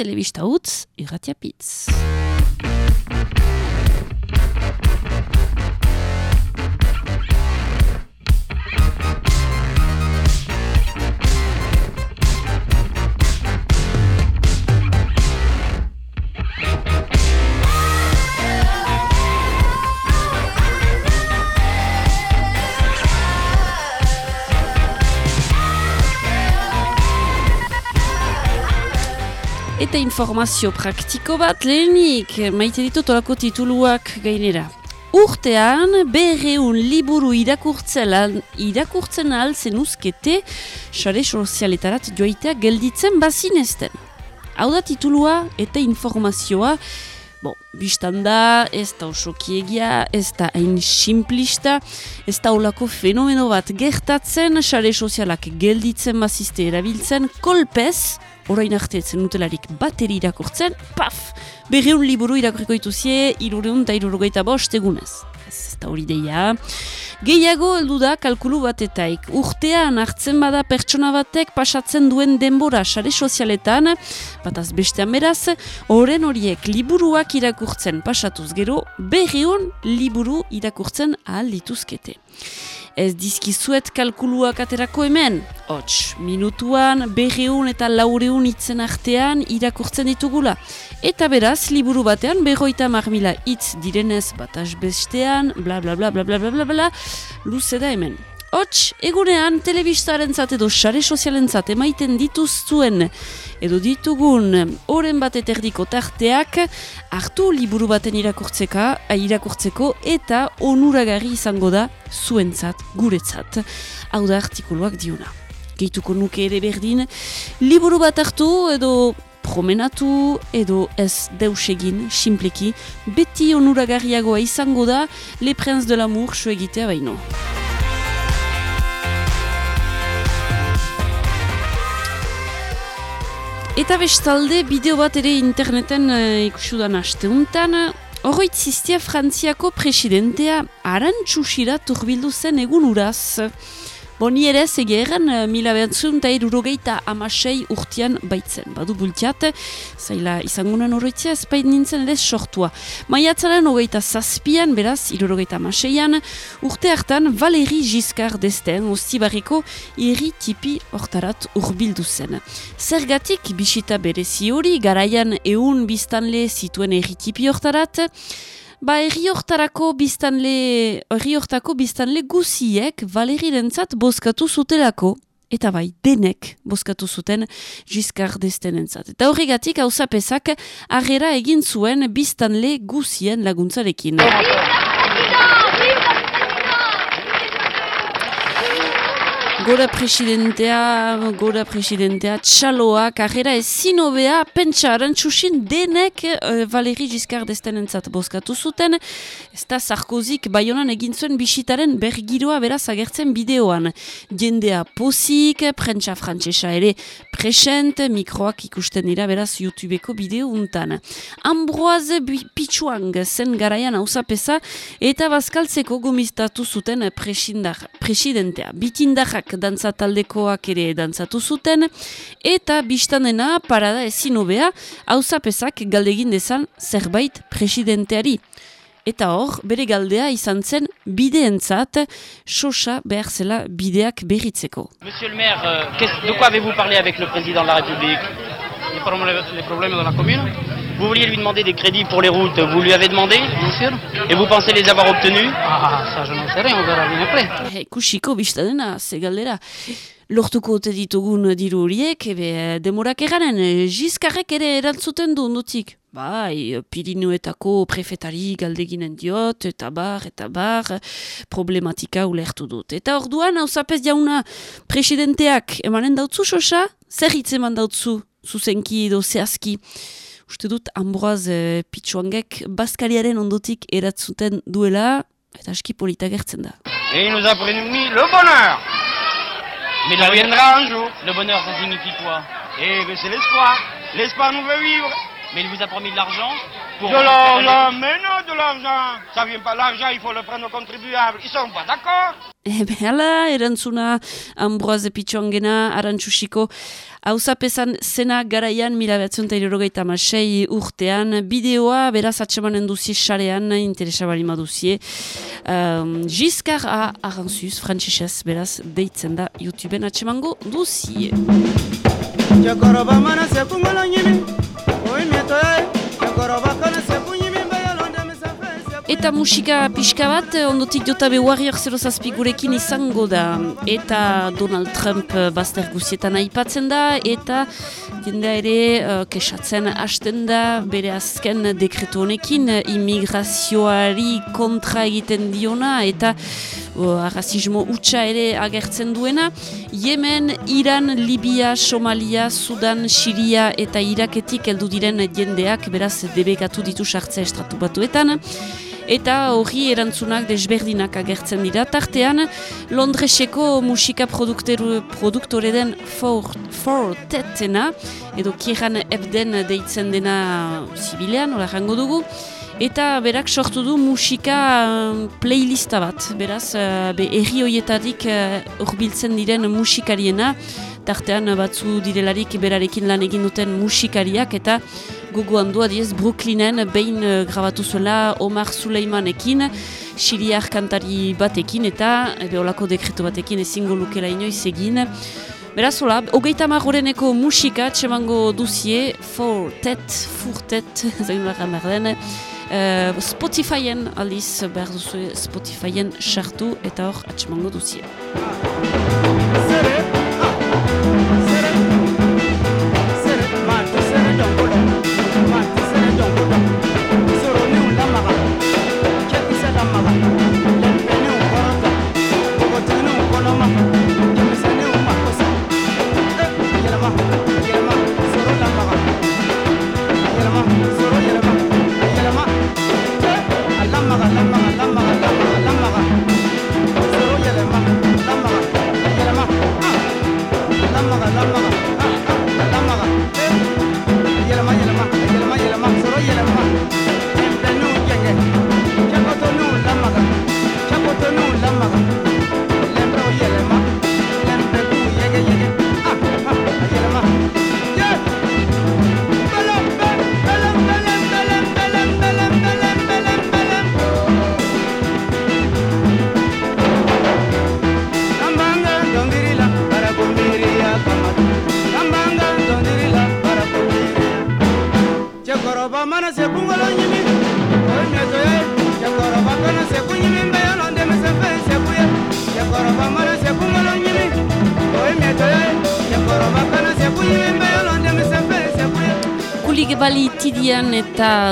telebista utz, irratia pitz. Eta informazio praktiko bat lehenik, maite ditut olako tituluak gainera. Urtean, berreun liburu irakurtzen, irakurtzen ahal zenuzkete, sare sozialetarat joaitea gelditzen bazinezten. Hau da titulua eta informazioa, Bon, biztan da, ez da oso kiegia, ez da hain simplista, ez da olako fenomeno bat gertatzen, sare sozialak gelditzen bazizte erabiltzen, kolpez, orain arte etzen nutelarik bateri irakurtzen, paf! Berreun liburu irakurriko ituzie, irureun eta irurogeita bost egunez. Ez da hori deia. Gehiago heldu da kalkulu batetaik. Urtean hartzen bada pertsona batek pasatzen duen denbora sare sozialetan, bataz bestean beraz, horren horiek liburuak irakurtzen pasatuz gero, berreun liburu irakurtzen ahal dituzkete ez dizkizuet kalkuluak aterako hemen. Hots, minutuan, berreun eta laureun itzen artean irakurtzen ditugula. Eta beraz, liburu batean, berroita marmila hitz direnez bat bestean, bla bla bla bla bla bla bla bla, luze da hemen. Hots, egunean, telebistaren zate edo sare sozialen zate maiten dituzuen edo ditugun oren bat eterdiko tarteak hartu liburu baten irakurtzeka, irakurtzeko eta onuragarri izango da zuentzat, guretzat. Hau da artikuluak diuna. Geituko nuke ere berdin, liburu bat hartu edo promenatu edo ez deusegin, simpleki, beti onuragarriagoa izango da Le Prince de l'Amour so egitea baino. Eta bestalde, bideo bat ere interneten uh, ikusudan asteuntan, horroit ziztia frantziako presidentea arantxusira turbildu zen egun uraz. Boni ere, zegeran, eh, mila behantzun eta irurogeita amasei urtean baitzen. Badu bultiat, zaila izangunan horretzia ezpait nintzen ere sortua. Maiatzaren hogeita zazpian, beraz, irurogeita amaseian, urte hartan Valeri Giscard desten, ostibarriko irri tipi hortarat urbildu zen. Zergatik, bisita berezi hori, garaian eun biztanle zituen irri tipi hortarat, Ba, erri hortarako biztanle, erri hortako biztanle guziek valerirentzat bozkatu zutelako. Eta bai, denek bozkatu zuten Giscard destenentzat. Eta horregatik hau zapezak agera egin zuen biztanle guzien laguntzarekin. Gora presidentea, gora presidentea, txaloa, karrera ezin hobea, pentsa arantxusin denek uh, Valeri Giscard desten entzat bozkatu zuten, ez da Sarkozik baionan egin zuen bisitaren bergiroa beraz agertzen bideoan. Jendea pozik, prentsa frantsesa ere present, mikroak ikusten dira beraz YouTubeko bideo untan. Ambroise Pichuang zen garaian hausapesa eta bazkaltzeko gomiztatu zuten presidentea. Bitindarrak dantza taldekoak ere dantzatu zuten, eta biztanena parada ezin hobea, hauzapezak galdegin dezan zerbait presidenteari. Eta hor, bere galdea izan zen bideentzat, sosa behar zela bideak berritzeko. Monsieur le maire, euh, de quoi avez-vous parlé avec le président de la République Les problèmes de la commune Vous vouliez lui demander des crédits pour les routes, vous lui avez demandé Bien sûr. Et vous pensez les avoir obtenus? Ah, ça je n'en sais rien, on verra bien après. Eh, kusiko biztadena, ze galdera. Lortuko ote ditugun diru horiek, ebe demorak eganen, jizkarrek ere erantzuten du nutik. Bai, Pirinuetako prefetari galdeginen diot, eta bar, eta bar, problematika ulertu dut. Eta orduan, hau zapez jauna, presidenteak emanen dautzu, sosa? Zer hitz eman dautzu, zuzenki edo zehazki? uste dut Ambroaz e, Pitsuangek Baskaliaren ondotik eratzuten duela, eta aski polita gertzen da. Et il nous a prénomis le bonheur Mais ça viendra un jour. Le bonheur, ça signifie quoi? Eh ben c'est l'espoir. L'espoir nous veut vivre. Mais il vous a promis de l'argent? De l'argent, mais non de l'argent. Ça vient pas l'argent, il faut le prendre aux contribuables. Ils sont pas d'accord. Ebe, hala, erantzuna Ambroaz Epitxoangena, arantxusiko, hauzapezan zena garaian mila behatzen eta masei urtean, bideoa beraz atsemanen duzie sarean, interesabari maduzie. Um, Giskar a arantzuz, frantzisez, beraz, deitzen da YouTubeen atsemango duzie. Jakoroba mana sekungola nimi, oi metoe, Eta musika pixka bat, ondotik jotabe Warrior 0 gurekin izango da. Eta Donald Trump bazter guzietan aipatzen da, eta jendea ere uh, kesatzen hasten da, bere azken dekretu honekin, imigrazioari kontra egiten diona, eta uh, arrazismo utxa ere agertzen duena. Yemen, Iran, Libia, Somalia, Sudan, Siria eta Iraketik heldu diren jendeak, beraz, debekatu ditu sartzea estratu batuetan eta hori erantzunak desberdinak agertzen dira. Tartean, Londreseko musika produktore den Fortetena, edo Kieran Ebden deitzen dena zibilean, ora jango dugu, eta berak sortu du musika uh, playlista bat, beraz, uh, be erri hoietatik uh, urbiltzen diren musikariena, tartean batzu direlarik berarekin lan egin duten musikariak, eta gogo handua diez Brooklynen behin uh, grabatu zuela Omar Suleimanekin, Siriar kantari batekin eta beholako dekretu batekin ezingo lukela inoiz egin. Beraz, hola, hogeita marroreneko musika txemango duzie, fortet, furtet, zain barra merden, uh, Spotifyen aliz behar duzu Spotifyen sartu eta hor atxemango duzie.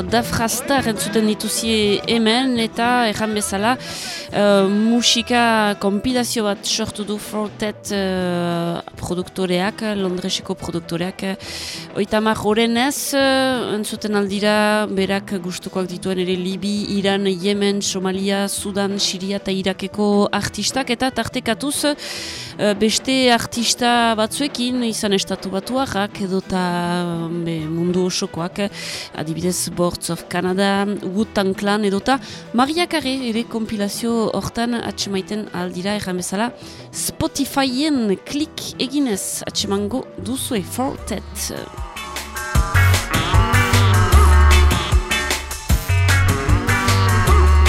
Dafrastar entzuten dituzie hemen eta erran bezala uh, musika kompilazio bat sortu du Fortet uh, produktoreak, Londreseko produktoreak. Oitamar horren ez uh, entzuten aldira berak gustukoak dituen ere Libi, Iran, Yemen, Somalia, Sudan, Siria eta Irakeko artistak eta tartekatuz beste artista batzuekin izan estatu batuak edota mundu osokoak adibidez Boards of Canada, Wu-Tang Clan edota, Maria Carre ere kompilazio hortan atxemaiten aldira erramezala Spotifyen klik eginez atxemango duzue Fortet.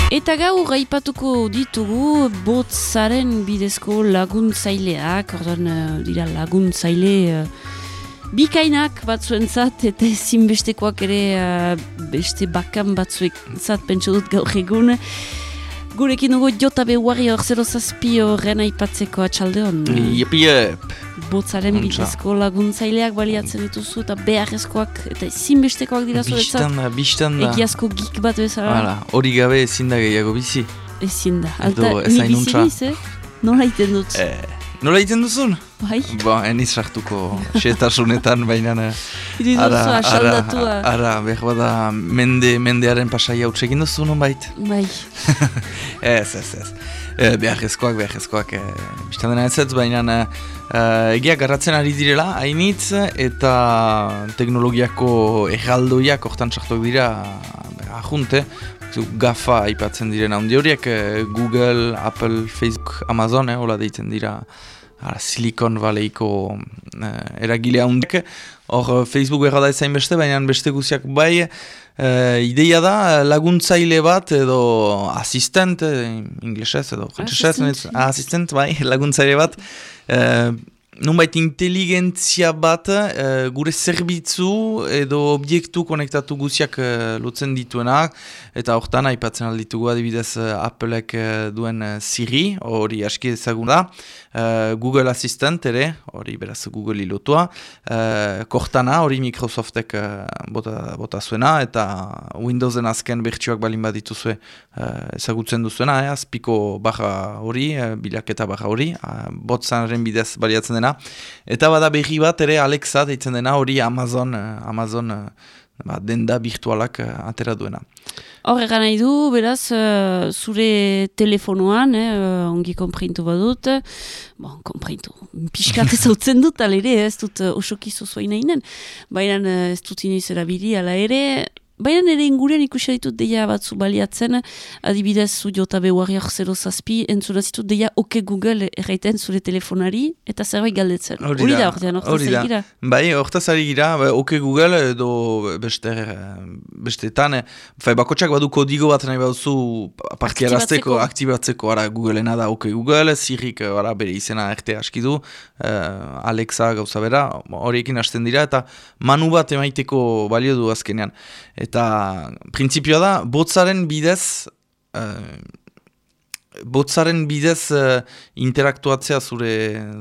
Eta gau gaipatuko ditugu botzaren bidezko laguntzaileak, ordan uh, dira laguntzaile uh, Bikainak batzuentzat eta ezinbestekoak ere uh, beste bakan batzuek zat pentsu dut gaur egun. Gurekin dugu jota behuari hor zero zazpi horren aipatzeko atxalde hon. Iepi iep. Botzaren bitezko laguntzaileak baliatzen dituzu eta beharrezkoak eta ezinbestekoak dira zuretzat. Bistan da, bistan da. Egiazko gik bat bezala. hori gabe ezin da gehiago bizi. Ezin da. Alta, ni bizi niz, eh? Nola iten dut? Eh. Nola egiten duzun? Bai. Ba, eniz sartuko xetasunetan, baina... Ara, ara, ara, behar bada mende, mendearen pasaia utxekin duzu non bait? Bai. ez, ez, ez. E, behar ezkoak, behar ezkoak. E, Bistan dena ez ez, baina e, egia garratzen ari direla, hainitz, eta teknologiako erraldoiak hortan sartuak dira, ahunte, zu, GAFA aipatzen diren handi horiek, eh, Google, Apple, Facebook, Amazon, eh, hola deitzen dira ara, Silicon Valleyko eh, eragile handiek. Hor, Facebook behar da ezain beste, baina beste guziak bai, eh, ideia da laguntzaile bat edo asistent, eh, inglesez edo Assistant. asistent, bai, laguntzaile bat, eh, Nunbait inteligentzia bat eh, gure zerbitzu edo objektu konektatu guziak uh, lotzen dituenak eta hortan aipatzen alditugu adibidez uh, Applek eh, duen uh, Siri hori aski ezagun da. Uh, Google Assistant ere hori beraz Google ilotua. Uh, Cortana hori Microsoftek uh, bota, bota zuena eta Windowsen azken bertsuak balin badituzue uh, ezagutzen duzuena eh, azpiko barra hori, uh, bilaketa barra hori. Uh, botzanaren bidez baliatzen dena Eta bada berri bat ere Alexa deitzen dena hori Amazon, eh, Amazon eh, ba, denda virtualak eh, atera duena. Hor egan nahi du, beraz, eh, zure telefonoan, eh, ongi konprintu badut, bon, konprintu, pixkat ezautzen dut, alere, ez dut uh, osoki zozoa inainen, baina ez dut inoiz erabili, ala ere, Baina ere ingurean ikusi ditut deia batzu baliatzen, adibidez zu jota behuariak zero zazpi, entzuna zitut deia oke Google erraiten zure telefonari, eta zerbait galdetzen. Hori da, ordean, hori orta da. zeigira. Bai, hortaz ari gira, ba, ok Google edo beste, bestetan, fai, bakotxak badu kodigo bat nahi baduzu partiarazteko, Aktibatzeko. ara Googleena da ok Google, Sirrik eh, ara, bere izena erte aski du, eh, Alexa gauza bera, horiekin hasten dira, eta manu bat emaiteko balio du azkenean. Eta printzipioa da, botzaren bidez, eh, botzaren bidez eh, interaktuatzea zure,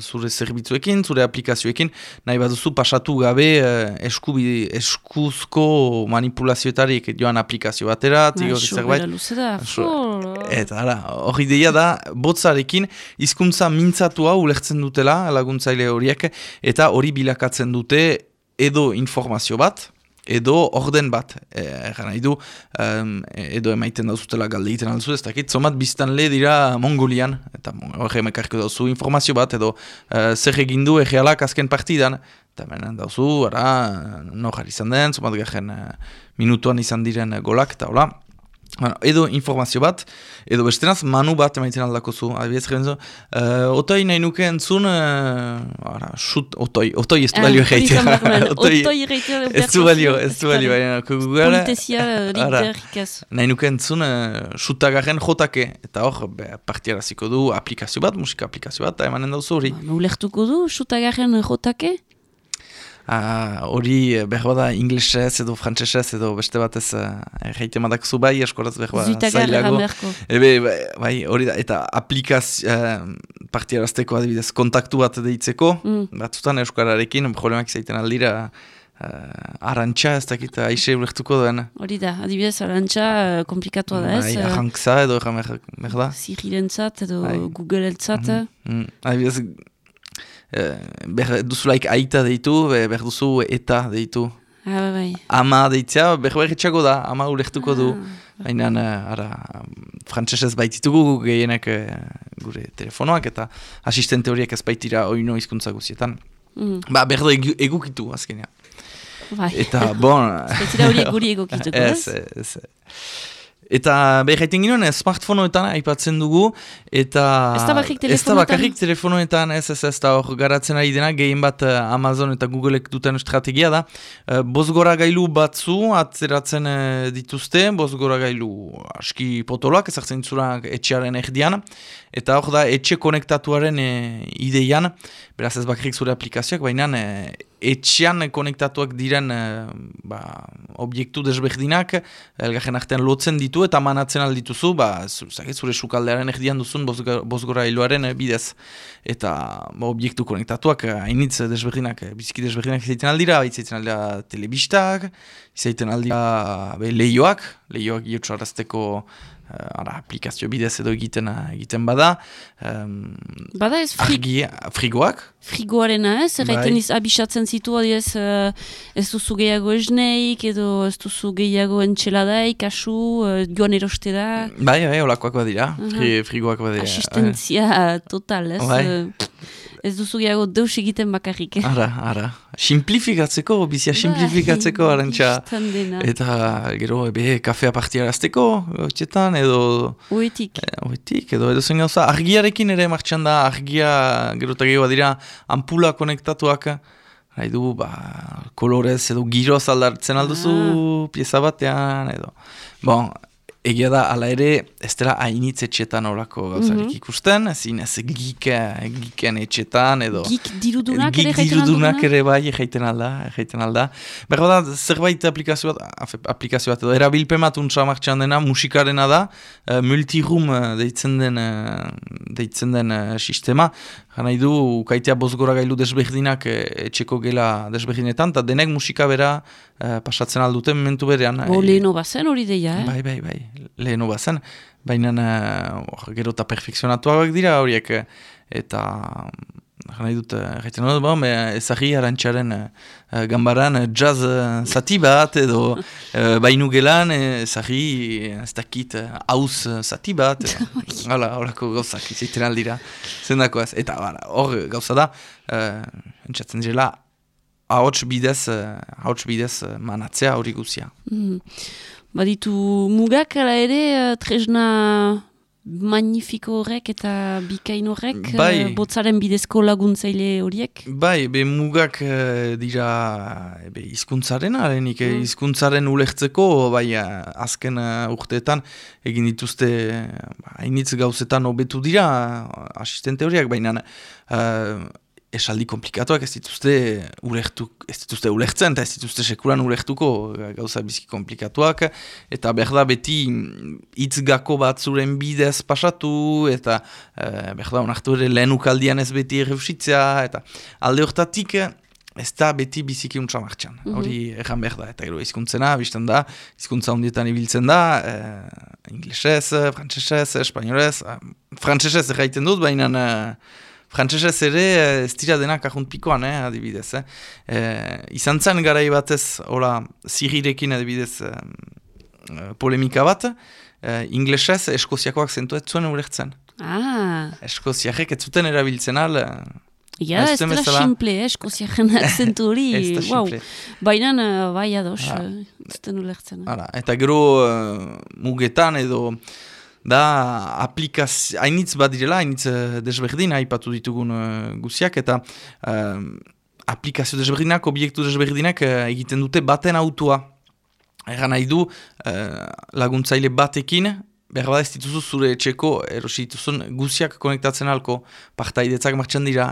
zure zerbitzuekin, zure aplikazioekin, nahi baduzu pasatu gabe uh, eskubi, eskuzko manipulazioetarik joan aplikazio batera, Ba, tigor sobera zerbait. jo, Eta ara, hori deia da, botzarekin hizkuntza mintzatua ulertzen dutela laguntzaile horiek, eta hori bilakatzen dute edo informazio bat, edo orden bat, e, egan nahi du, em, edo emaiten dauzutela galde egiten alzu, ez dakit, zomat biztan le dira Mongolian, eta hori emekarko dauzu informazio bat, edo eh, zer egin du egealak azken partidan, eta benen dauzu, ara, nojar izan den, zomat garen eh, minutuan izan diren eh, golak, eta hola, Bueno, edo informazio bat, edo bestenaz manu bat emaiten aldako zu. Adibidez, garen zu, uh, otoi nahi nuke entzun, uh, ara, shoot, otoi, otoi ez du balio egeitea. Otoi ez du balio, ez du balio. ara, riderikaz. nahi nuke entzun, uh, shootagaren jotake, eta hor, partiaraziko du aplikazio bat, musika aplikazio bat, eta emanen dauzu hori. Ba, Ulertuko du, sutagarren jotake? Hori eh, behar bada inglesez edo frantsesez edo beste batez uh, erreite madakzu bai, eskoraz behar bada zailago. Ebe, bai, bai, hori da, eta aplikazio, uh, partiarazteko adibidez, kontaktu bat deitzeko, Mm. batzutan euskararekin, problemak zaiten aldira, uh, arantxa ez dakit, aixe ulertuko duen. Hori da, adibidez, arantxa eh, komplikatua da ez. Bai, eh, arrankza edo erran behar da. Sirirentzat edo Bai. Google-eltzat. Mm, adibidez, uh, behar duzulaik aita deitu, be- behar duzu eta deitu. Ah, bai, bai. Ama deitzea, behar etxako da, ama ulertuko du. Ah. Baina, uh, ara, frantsesez baititugu gehienak eh, gure telefonoak eta asistente horiek ez baitira oino hizkuntza guzietan. Mm, Ba, behar da egu- egukitu azkenean. bai. Eta, bon... Ez horiek guri egokituko, ez, ez? ez. Eta behar jaiten ginoen, eh, smartfonoetan aipatzen dugu, eta... Ez da bakarrik Ez da telefonoetan? bakarrik telefonoetan, ez, ez, ez, da hor garatzen ari dena, gehien bat eh, Amazon eta Googleek duten estrategia da. Uh, bozgora gailu batzu atzeratzen eh, dituzte, bozgora gailu aski potoloak, ezartzen zura etxearen erdian, eta hor da etxe konektatuaren eh, ideian, beraz ez bakarrik zure aplikazioak, baina eh, etxean konektatuak diren eh, ba, objektu desberdinak, elgarren artean lotzen ditu eta manatzen aldituzu, ba, zakit, zure sukaldearen erdian duzun bozga- bozgora hiloaren eh, bidez. Eta ba, objektu konektatuak, eh, hainitz desberdinak, eh, biziki desberdinak izaiten aldira, izaiten aldira telebistak, izaiten aldira be, lehioak, lehioak giotxarazteko uh, ara, aplikazio bidez edo egiten, eh, egiten bada, um, Bada ez fri, argi, frigoak, frigoarena ez, erraiten Bai. iz abisatzen zitu adiez uh, ez duzu gehiago esneik edo ez duzu gehiago entxeladaik, asu, uh, joan erostera, bai, bai, olakoak badira, Mhm. fri, frigoak badira. asistentzia total ez. Bai. eh, Ez duzu gehiago deus egiten bakarrik. eh? Ara, ara. Simplifikatzeko, bizia simplifikatzeko, Bai, arantxa. Eta gero, ebe, kafea partiarazteko, txetan, edo... Oetik. Eh, Oetik, edo edo zen gauza, argiarekin ere martxan da, argia gero eta gehiago dira ampula konektatuak, nahi du, ba, kolorez edo giroz aldartzen alduzu pieza batean, edo. Bon, egia da, ala ere, ez dela hainitz etxetan horako gauzarik ikusten, ezin ez gike, giken etxetan, edo... Gik dirudunak ere Gik jaiten dirudunak ere bai, jaiten alda, jaiten alda. Berro da, zerbait aplikazio bat, aplikazio bat edo, untsa martxan dena, musikarena da, uh, multiroom eh, deitzen den, eh, deitzen den eh, sistema, Gana du, ukaitea bozgora gailu desberdinak eh, etxeko gela desberdinetan, eta denek musika bera eh, pasatzen alduten momentu berean. Bo, eh, leheno bazen hori deia, eh? Bai, bai, bai, leheno bazen. Baina uh, gero eta perfekzionatuak dira horiek. Eta, nahi dut, gaiten dut, bon, ezagri arantxaren uh, gambaran eh, jazz uh, zati bat, edo uh, bainu gelan eh, ezagri, ez dakit, eh, hauz uh, zati bat. edo, Hala, horako gauzak izaiten aldira. Zendakoaz. Eta, hor gauza da, uh, entzatzen direla, ahots bidez, uh, ahots bidez uh, manatzea hori guzia. Mm. Baditu mugak ala ere eh, tresna magnifiko horrek eta bikain horrek Bai. eh, botzaren bidezko laguntzaile horiek. Bai, be mugak eh, dira be, izkuntzaren, arenik Mm. izkuntzaren ulertzeko, bai eh, azken urteetan egin dituzte eh, hainitz gauzetan hobetu dira eh, asistente horiak, baina uh, esaldi komplikatuak ez dituzte ulertu, ez dituzte ulertzen, eta ez dituzte sekuran ulertuko eh, gauza bizki komplikatuak, eta behar da beti hitz gako bat zuren bidez pasatu, eta uh, behar da onartu ere lehenukaldian ez beti erreusitzea, eta alde hortatik eh, ez da beti biziki untsa martxan. Mhm. Hori erran behar da, eta gero hizkuntzena, bizten da, hizkuntza hundietan ibiltzen da, eh, inglesez, frantsesez, espainolez, eh, frantsesez erraiten dut, baina eh, frantsesez ere eh, ez dira denak ahunt pikoan, eh, adibidez. Eh. Eh, izan zen garai batez, hola, zirirekin adibidez eh, eh, polemika bat, eh, inglesez eskoziakoak zentuet zuen ulertzen. Ah, Eskoziarrek ez zuten erabiltzen al, ja, Ez ez dela simple, eh, eskoziaren akzentu hori. ez da wow. Baina, bai ados, Ah. eh, zuten ulertzen. eh. Eta gero uh, mugetan edo da aplikazio, hainitz bat direla, hainitz uh, desberdin, aipatu ditugun uh, guziak, eta uh, aplikazio desberdinak, obiektu desberdinak uh, egiten dute baten autua. Egan nahi du uh, laguntzaile batekin, behar bada ez dituzu zure etxeko erosi dituzun guziak konektatzen halko partaidetzak martxan dira.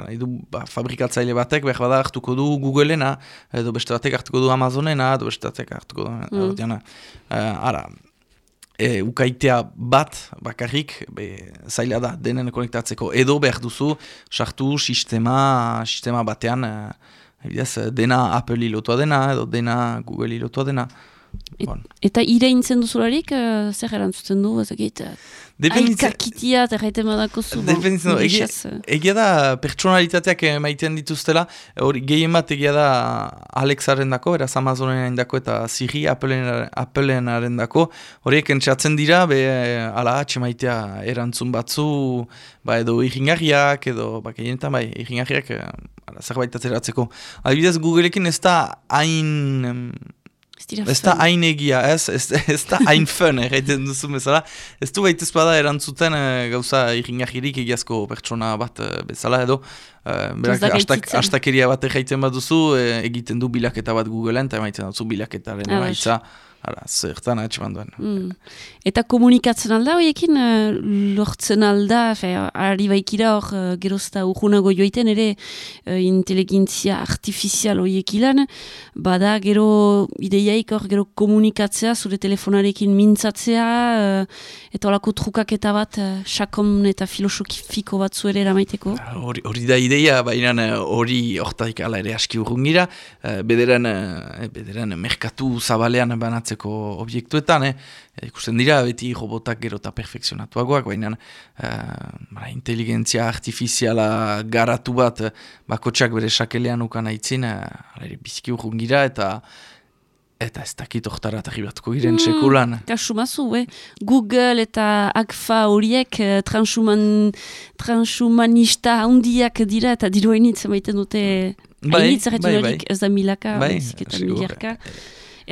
Nahi du ba, fabrikatzaile batek behar bada hartuko du Googleena, edo beste batek hartuko du Amazonena, edo beste batek hartuko du... Mm. Mm. ara, e, ukaitea bat bakarrik be, zaila da denen konektatzeko. Edo behar duzu sartu sistema, sistema batean e, dena Apple lotua dena, edo dena Google lotua dena. Bon. Eta ireintzen duzularik, uh, zer erantzuten du, ezagit, Dependitzen- aikakitia eta erraiten badako zu. Dependitzen du, egia, egia da pertsonalitateak maiten dituztela, hori gehien bat egia da Alexaren dako, eraz Amazonen dako eta Siri Appleen, Appleen dako, horiek entxatzen dira, be, ala, atxemaitea erantzun batzu, ba, edo irringarriak, edo, ba, gehienetan, bai, irringarriak, eh, zerbait atzeratzeko. Adibidez, Googleekin ez da hain... Ez da hain egia, ez, ez, ez da hain fun, erraiten duzu bezala. Ez du baitez bada erantzuten eh, gauza irringahirik egiazko pertsona bat eh, bezala edo. Uh, berak hastakeria bat erraiten bat duzu, eh, egiten du bilaketa bat Googleen, eta emaiten duzu bilaketaren emaitza. Ara, zertan atxeman duen. Mm. Eta komunikatzen alda horiekin, uh, lortzen alda, fe, ari baikira hor uh, gerozta urgunago joiten ere uh, inteligentzia artifizial horiek ilan, bada gero ideiaik hor gero komunikatzea, zure telefonarekin mintzatzea, uh, eta olako trukaketa bat, uh, sakon eta filosofiko bat zuere eramaiteko. Hori, hori da ideia, baina eh, hori hortarik ala ere aski urrungira, eh, bederen, eh, bederen merkatu zabalean banatzeko obiektuetan, eh, ikusten dira beti robotak gero eta perfekzionatuagoak, baina eh, inteligentzia artifiziala garatu bat eh, bakotsak bere sakelean ukan aitzin, ere biziki urrungira, eta Eta ez dakit oktara batuko giren sekulan. Kasu mazu, eh? Google eta AGFA horiek transhuman, transhumanista handiak dira eta diru hainitz maiten dute Bai, hainitz bai, bai. ez da milaka, Bai, miliarka.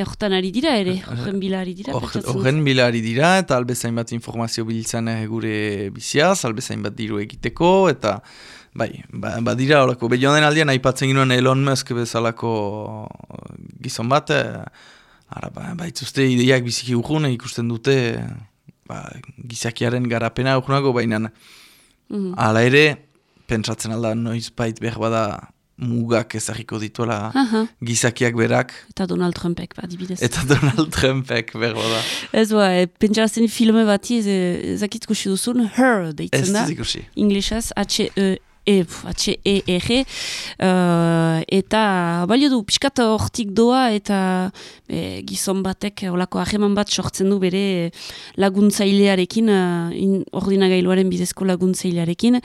Hortan ari dira ere, horren bila ari dira. Horren bilari dira eta albezain bat informazio biltzen eh, gure biziaz, albezain bat diru egiteko eta bai, ba, badira horako. Behion den aldean aipatzen ginoen Elon Musk bezalako gizon bat, eh, ara, ba, baitzuzte ideiak biziki urrune ikusten dute ba, gizakiaren garapena urrunako, baina Mhm. hala ere, pentsatzen alda noiz bait behar bada mugak ezagiko dituela Aha, gizakiak berak eta Donald Trumpek, ba, adibidez. eta Donald Trumpek behar bada. Ez ba, e, pentsatzen filme bati, ez- ezakit kusi duzun, Her Ez deitzen da. dut ikusi. inglesez H-E E, pf, H-E-R, uh, eta balio du, pixkat hortik doa, eta e, gizon batek, olako hageman bat sortzen du bere laguntzailearekin, uh, in, ordinagailuaren bidezko laguntzailearekin,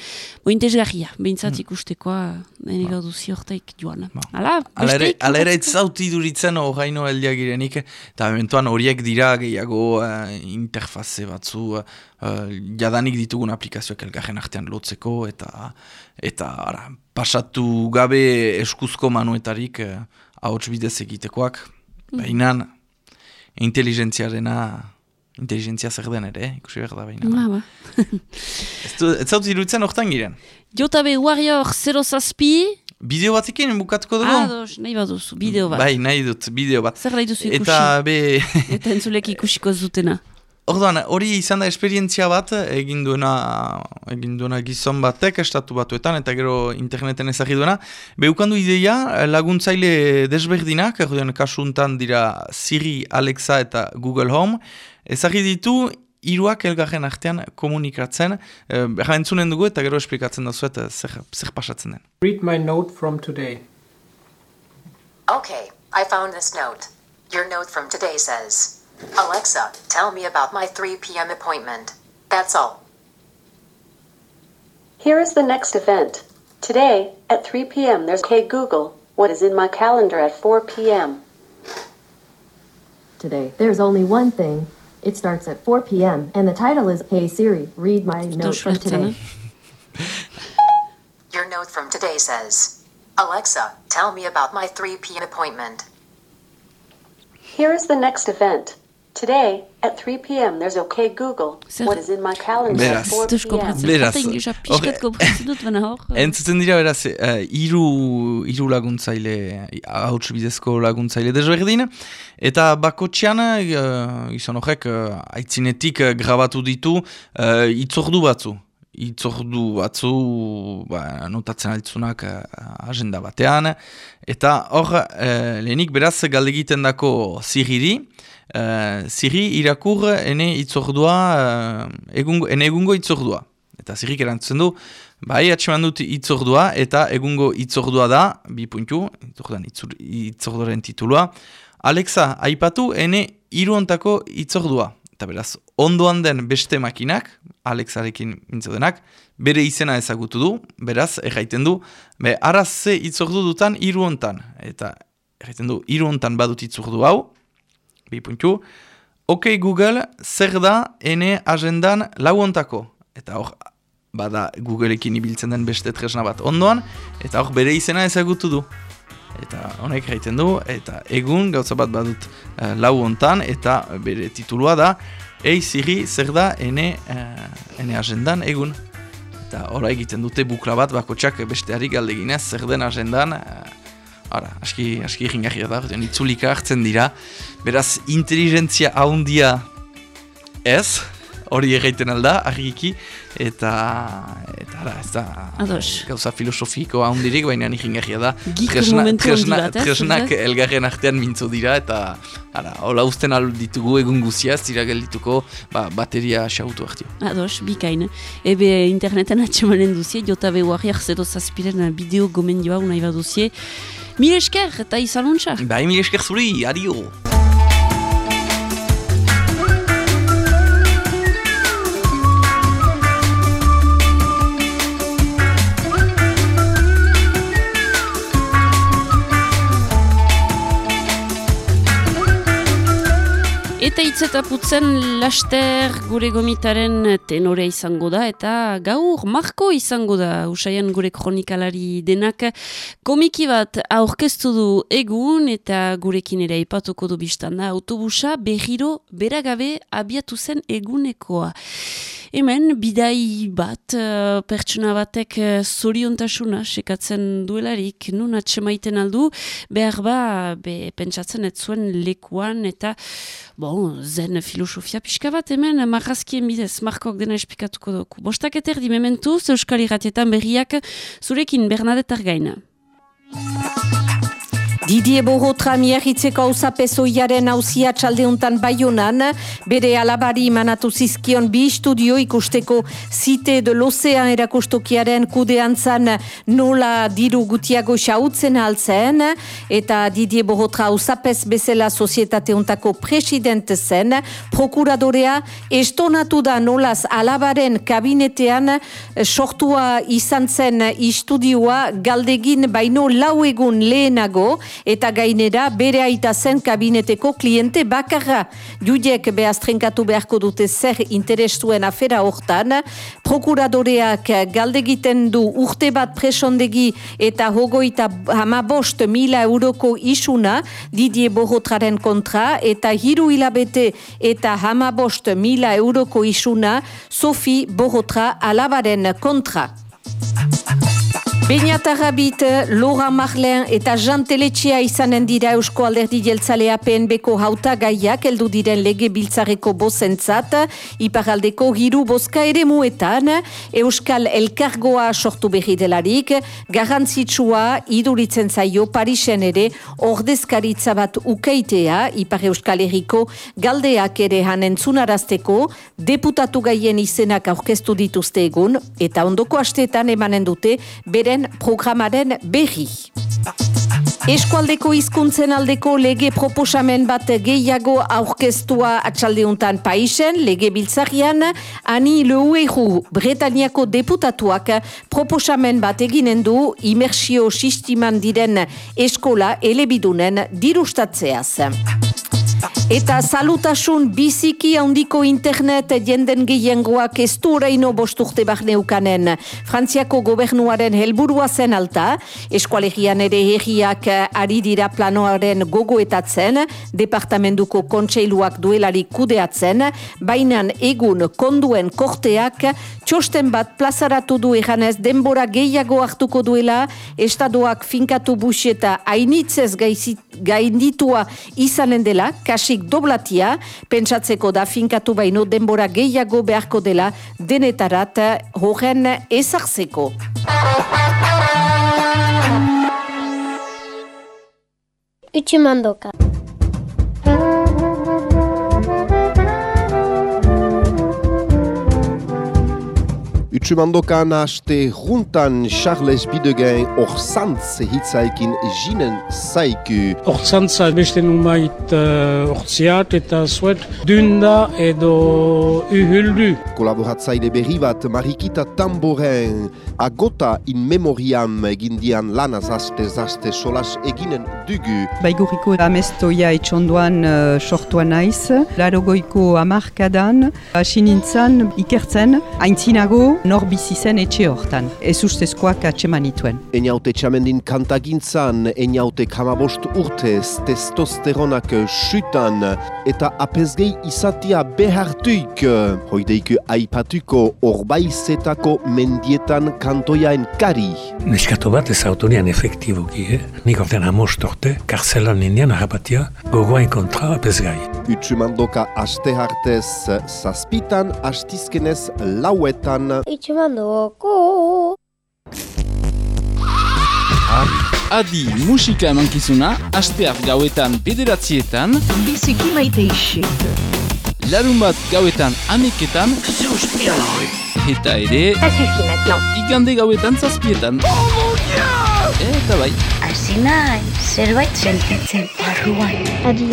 bo intezgarria, behintzat ikustekoa, nire gaudu ziortaik joan. Ba. Ala ere, besteik, ala ere ez kontatzeko? zauti duritzen hogaino heldiak girenik, eta eventuan horiek dira gehiago eh, interfaze batzu, eh, jadanik ditugun aplikazioak elgarren artean lotzeko, eta eta ara, pasatu gabe eskuzko manuetarik eh, ahots bidez egitekoak, baina inteligentziarena, inteligentzia zer den ere, eh, ikusi behar da baina. Ba, ba. Ez, du- ez zauti iruditzen hortan giren. Jotabe Warrior 0 zazpi, Bideo batekin bukatuko dugu? ados, nahi baduzu, bideo bat. Bai, nahi dut, bideo bat. Zer nahi duzu ikusi? Eta be... Eta entzulek ikusiko ez dutena. Orduan, hori izan da esperientzia bat, egin duena, egin duena gizon batek, estatu batuetan, eta gero interneten ezagri duena. Beukandu ideia, laguntzaile desberdinak, orduan kasuntan dira Siri, Alexa eta Google Home, ezagri ditu, hiruak elgarren artean komunikatzen, eh, berra entzunen dugu eta gero esplikatzen dazuet eh, zer, zer pasatzen den. Read my note from today. Okay, I found this note. Your note from today says Alexa, tell me about my 3 p.m. appointment. That's all. Here is the next event. Today, at 3 p.m., there's Hey Google, what is in my calendar at 4 p.m.? today. There's only one thing. It starts at 4 p.m. and the title is Hey Siri, read my note from today. Your note from today says Alexa, tell me about my 3 p.m. appointment. Here is the next event. Today, at 3 p.m., there's OK Google, Zer- what is in my calendar at Beraz. 4 Duz p.m.? kompratzen. Beraz, pixkat kompratzen dut, baina hor. eh, Entzuten dira beraz, uh, iru, iru laguntzaile, hauts bidezko laguntzaile desberdin, eta bakotxean, uh, izan horrek, uh, aitzinetik uh, grabatu ditu uh, itzordu batzu. Itzordu batzu, ba, notatzen altzunak uh, agenda batean, eta hor, uh, lehenik beraz galdegiten dako ziriri, uh, ziri irakur ene itzordua, uh, egungo, ene egungo itzordua. Eta zirrik erantzuten du, bai atseman dut itzordua, eta egungo itzordua da, bi puntu, itzorduan itzur- itzorduaren titulua, Alexa, aipatu ene iruontako itzordua. Eta beraz, ondoan den beste makinak, Alexarekin mintzodenak, bere izena ezagutu du, beraz, erraiten du, be, araz ze itzordu dutan iruontan. Eta erraiten du, iruontan badut itzordu hau, bi puntu, Ok Google, zer da ene agendan lauontako? Eta hor, bada Googleekin ibiltzen den beste tresna bat ondoan, eta hor bere izena ezagutu du. Eta honek gaiten du, eta egun gauza bat badut uh, lau hontan, eta bere titulua da, Ei zirri, zer da ene, uh, ene agendan egun. Eta ora egiten dute bukla bat bakotxak besteari galdeginez, zer den agendan, uh, ara, aski, aski jingarria da, itzulika hartzen dira. Beraz, inteligentzia haundia ez, hori egiten alda, argiki, eta, eta ara, ez da, Ados. gauza filosofiko haundirik, baina nik ingarria da, handi bat, ez? tresnak elgarren artean mintzo dira, eta ara, hola usten al ditugu egun guzia, ez dira geldituko ba, bateria xautu hartio. Ados, bikain. Ebe interneten atxemanen duzie, jota behuarriak zero zazpiren bideo gomendioa unai baduzie. Mil esker eta izan untsa. Ba, emil esker zuri, adio! Eta itzetaputzen laster gure gomitaren tenore izango da eta gaur marko izango da usaian gure kronikalari denak komiki bat aurkeztu du egun eta gurekin ere ipatuko du biztan da autobusa berriro beragabe abiatu zen egunekoa. Hemen, bidai bat, uh, pertsona batek uh, zoriontasuna sekatzen duelarik, nun atsemaiten aldu, behar ba, be, pentsatzen ez zuen lekuan, eta, bon, zen filosofia pixka bat, hemen, marrazkien bidez, markok dena espikatuko dugu. Bostak eterdi mementuz, Euskal Iratietan berriak, zurekin Bernadetar gaina. Didie Bohotra miahitzeko auzapezoiaren hauzia txaldeuntan baionan, bere alabari manatu zizkion bi studio ikusteko zite de l'Ocean erakustokiaren kudean zan nola diru gutiago xautzen altzen, eta Didie Bohotra auzapez bezala sozietateontako president zen, prokuradorea estonatu da nolaz alabaren kabinetean sortua izan zen istudioa. Galdegin baino lau egun lehenago, eta gainera bere aita zen kabineteko kliente bakarra. Judiek behaztrenkatu beharko dute zer interestuen afera hortan, prokuradoreak galdegiten du urte bat presondegi eta hogoita hamabost mila euroko isuna Didie Bohotraren kontra eta hiru hilabete eta hamabost mila euroko isuna Sofi Bohotra alabaren kontra. Beñatarrabit, Lora Marlen eta Jean Teletxea izanen dira Eusko Alderdi Jeltzalea PNB-ko eldu diren lege biltzareko bozentzat, iparaldeko hiru boska ere muetan, Euskal Elkargoa sortu berri delarik, garantzitsua iduritzen zaio Parisen ere ordezkaritza bat ukeitea, ipar Euskal Herriko galdeak ere hanen zunarazteko, deputatu gaien izenak aurkeztu dituzte egun, eta ondoko asteetan emanen dute bere programaren berri. Eskualdeko hizkuntzen aldeko lege proposamen bat gehiago aurkeztua atxaldeuntan paisen, lege biltzarian, ani leueru Bretaniako deputatuak proposamen bat eginen du imersio sistiman diren eskola elebidunen dirustatzeaz. Eta salutasun biziki handiko internet jenden gehiengoak ez du oraino bosturte barneukanen. Frantziako gobernuaren helburua zen alta, eskualegian ere herriak ari dira planoaren gogoetatzen, departamentuko kontseiluak duelarik kudeatzen, bainan egun konduen korteak, txosten bat plazaratu du eganez denbora gehiago hartuko duela, estadoak finkatu buseta hainitzez gainditua izanen dela, kasik doblatia, pentsatzeko da finkatu baino denbora gehiago beharko dela denetarat horren ezartzeko. Utsumandoka. Utsumandokan haste juntan Charles Bidegen orzantz hitzaikin jinen zaiku. Orzantza beste numait orziat eta zuet dunda edo uhuldu. Kolaboratzaile berri bat Marikita Tamboren agota in memoriam egindian lanaz aste zaste solas eginen dugu. Baiguriko amestoia etxonduan uh, sortuan naiz, larogoiko amarkadan, asinintzan ikertzen, aintzinago nor bizi zen etxe hortan. Ez ustezkoak atseman ituen. Eniaute txamendin kantagintzan, eniaute kamabost urtez, testosteronak sutan, eta apezgei izatia behartuik. Hoideik aipatuko orbaizetako mendietan kantoiaen kari. Neskatu bat ez autonian efektiboki, eh? Nik orten amost orte, karzelan indian harrapatia, gogoain kontra apezgai. Utsumandoka aste hartez zazpitan, astizkenez lauetan. Itxemandoko. Adi musika emankizuna, asteak gauetan bederatzietan, biziki maite isek. larun bat gauetan ameketan, eta ere, igande gauetan zazpietan. Eta bai. Hasi nahi, zerbait sentitzen barruan. Adi.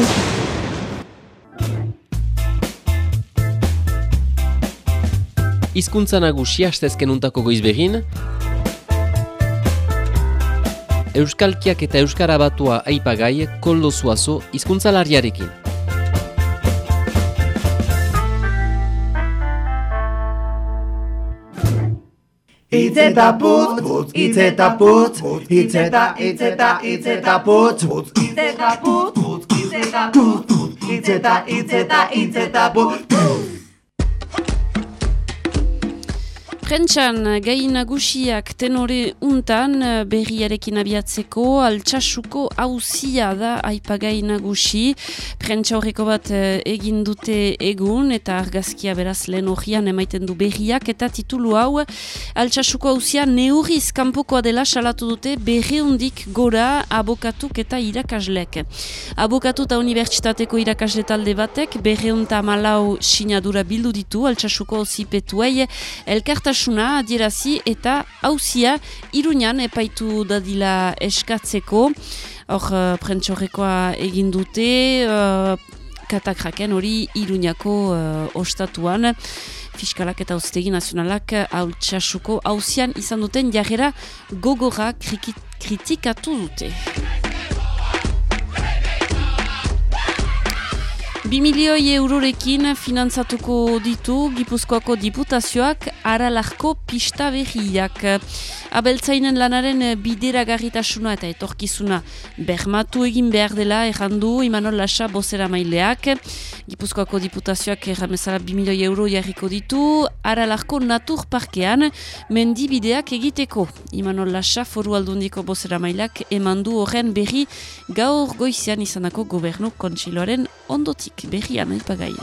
Hizkuntza nagusia astezken untako goizbegin, Euskalkiak eta Euskara batua aipagai koldo zuazo hizkuntzalariarekin. Itz eta putz, itz eta putz, itz eta, itz eta, itz putz, itz putz, itz putz, itz eta, itz putz, Prentxan, gai nagusiak tenore untan berriarekin abiatzeko altxasuko hauzia da aipagai nagusi. Prentxa horreko bat eh, egin dute egun eta argazkia beraz lehen horian emaiten du berriak eta titulu hau altxasuko hauzia neurriz kanpokoa dela salatu dute berriundik gora abokatuk eta irakaslek. Abokatu eta unibertsitateko irakasle talde batek berriunta malau sinadura bildu ditu altxasuko hauzipetuei elkartas Batasuna adierazi eta hauzia iruñan epaitu dadila eskatzeko. Hor, uh, prentxorrekoa egin dute, uh, katakraken hori iruñako uh, ostatuan. Fiskalak eta Auzitegi Nazionalak hautxasuko hauzian izan duten jarrera gogora kritikatu dute. Bi milioi eurorekin finantzatuko ditu Gipuzkoako diputazioak aralarko pista behiak. Abeltzainen lanaren bidera garritasuna eta etorkizuna bermatu egin behar dela errandu Imanol Lasa bozera maileak. Gipuzkoako diputazioak erramezala bi milioi euro jarriko ditu aralarko natur parkean mendibideak egiteko. Imanol Lasa foru aldundiko bozera maileak emandu horren berri gaur goizian izanako gobernu kontsiloaren ondotik berrian aipagai.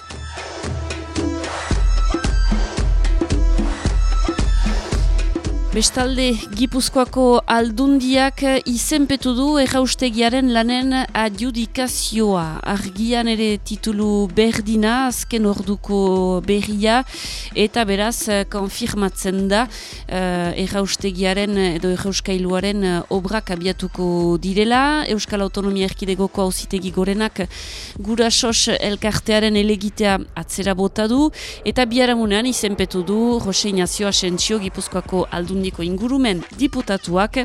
Bestalde, Gipuzkoako aldundiak izenpetu du erraustegiaren lanen adjudikazioa. Argian ere titulu berdina, azken orduko berria, eta beraz, konfirmatzen da uh, erraustegiaren edo errauskailuaren obrak abiatuko direla. Euskal Autonomia Erkidegoko hauzitegi gorenak gurasos elkartearen elegitea atzera bota du, eta biharamunean izenpetu du Jose Ignacio Asentzio Gipuzkoako aldundiak ingurumen diputatuak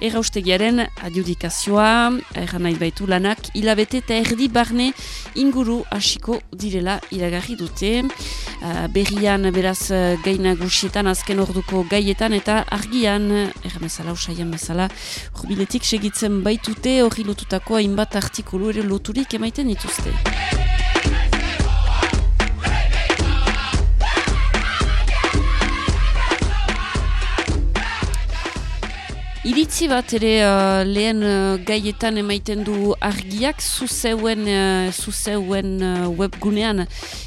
erraustegiaren adjudikazioa, erran nahi baitu lanak, hilabete eta erdi barne inguru hasiko direla iragarri dute. Uh, berrian beraz gaina gusietan azken orduko gaietan eta argian, erran bezala, usaian bezala, urbiletik segitzen baitute hori lotutako hainbat artikulu ere loturik emaiten dituzte. Iritzi bat ere uh, lehen uh, gaietan emaiten du argiak zuzeuen, uh, zuzeuen uh, webgunean